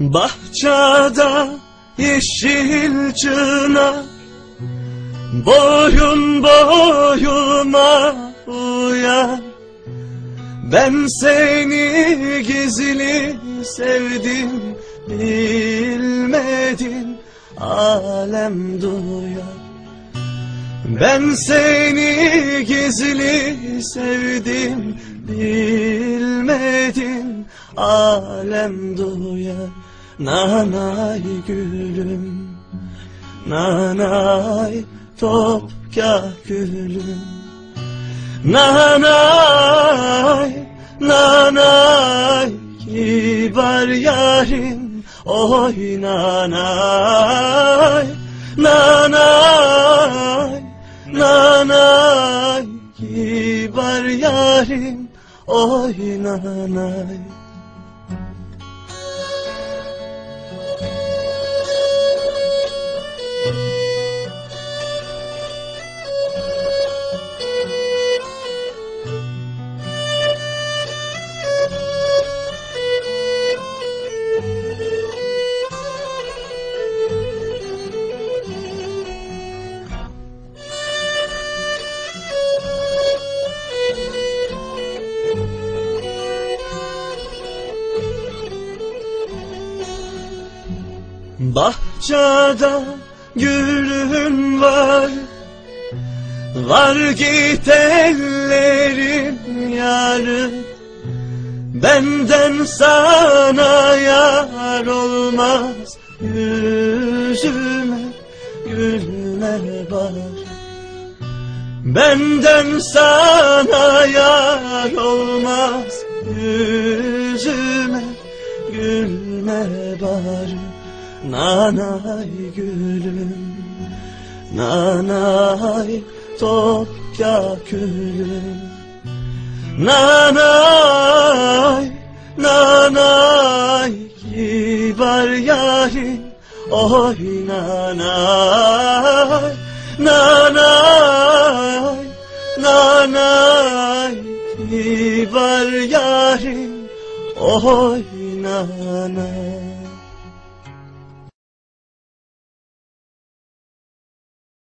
Bahçada yeşil çınar Boyun boyuma uyar Ben seni gizli sevdim Bilmedin alem duyar Ben seni gizli sevdim Bilmedin alem duyar Nanay gülüm Nanay topka gülüm. Nanay Nanay kibar yarim Oy nanay Nanay Nanay kibar yarim Oy nanay Bahçada gülün var. Var git ellerin yarı. Benden sana yar olmaz. Yüzüme gülme bari Benden sana yar olmaz. Yüzüme gülme bari Nanay gülüm Nanay topya gülüm. Nanay Nanay kibar yarim Oy nanay Nanay Nanay kibar yarim Oy nanay